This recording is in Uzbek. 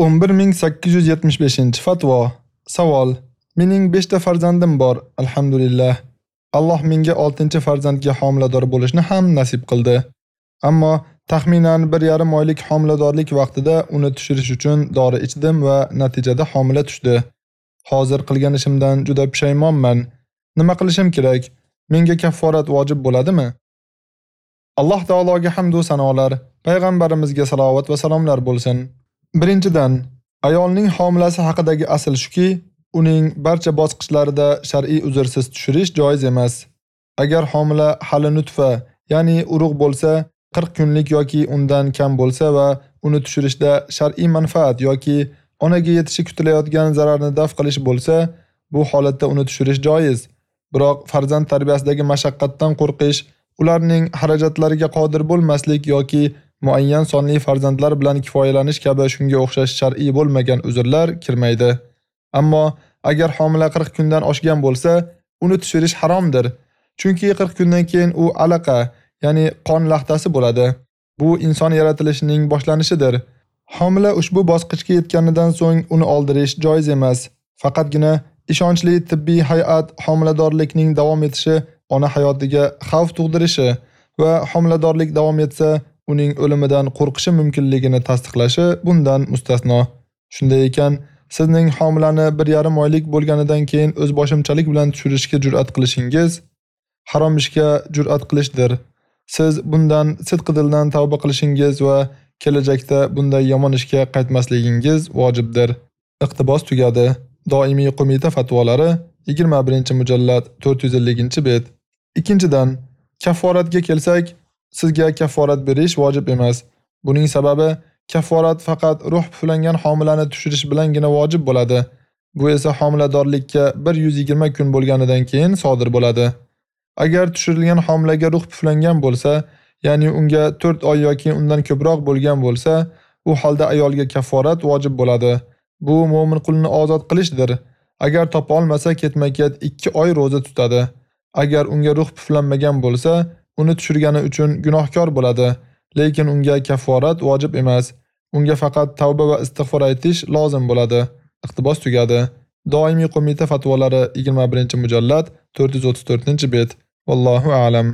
11875-fatvo. Savol: Mening 5 ta farzandim bor, alhamdulillah. Alloh menga 6-farzandga homilador bo'lishni ham nasib qildi. Ammo taxminan 1,5 oylik homiladorlik vaqtida uni tushirish uchun dori ichdim va natijada homila tushdi. Hozir qilgan ishimdan juda pushaymonman. Nima qilishim kerak? Menga kafforat vojib bo'ladimi? Alloh taologa hamd va sanolar, payg'ambarimizga salovat va salomlar bo'lsin. Birinchidan, ayolning homilasi haqidagi asl shuki, uning barcha bosqichlarida shar'iy uzrsiz tushirish joiz emas. Agar homila hali nutfa, ya'ni urug' bo'lsa, 40 kunlik yoki undan kam bo'lsa va uni tushirishda shar'iy manfaat yoki onaga yetishi kutilayotgan zararni daf qilish bo'lsa, bu holatda uni tushirish joiz. Biroq farzand tarbiyasidagi mashaqqatdan qo'rqish, ularning xarajatlariga qodir bo'lmaslik yoki muayyan sonli farzandlar bilan kifoyalanish kabi shunga o'xshash shar'iy bo'lmagan uzrlar kirmaydi. Ammo agar homila 40 kundan oshgan bo'lsa, uni tushirish haromdir. Chunki 40 kundan keyin u alaqa, ya'ni qon laxtasi bo'ladi. Bu inson yaratilishining boshlanishidir. Homila ushbu bosqichga yetganidan so'ng uni oldirish joiz emas. Faqatgina ishonchli tibbiy hay'at homiladorlikning davom etishi ona hayotiga xavf tug'dirishi va homiladorlik davom etsa uning o'limidan qo'rqishi mumkinligini tasdiqlashi bundan mustasno. Shunday ekan, sizning homilani 1,5 oylik bo'lganidan keyin o'z boshimchalik bilan tushirishga jur'at qilishingiz harom ishga jur'at qilishdir. Siz bundan sidqidildan tavba qilishingiz va kelajakda bunday yomon ishga qaytmasligingiz vojibdir. Iqtibos tugadi. Doimiy qo'mita fatvolari 21-mujallad 450-bet. Ikkinchidan, kafforatga kelsak, Sizga kafforat berish vojib emas. Buning sababi kafforat faqat ruh puflangan homilani tushirish bilangina vojib bo'ladi. Bu esa homiladorlikka 120 kun bo'lganidan keyin sodir bo'ladi. Agar tushirilgan homilaga ruh puflangan bo'lsa, ya'ni unga 4 oy yoki undan ko'proq bo'lgan bo'lsa, u holda ayolga kafforat vojib bo'ladi. Bu mu'min qulni ozod qilishdir. Agar topa olmasa ketma-ket 2 oy roza tutadi. Agar unga ruh puflanmagan bo'lsa, uni tushirgani uchun gunohkor bo'ladi, lekin unga kafforat vojib emas. Unga faqat tavba va istig'for aytish lozim bo'ladi. Iqtibos tugadi. Doimiy qo'mita fatvolari 21-mujallad 434-bet. Vallohu a'lam.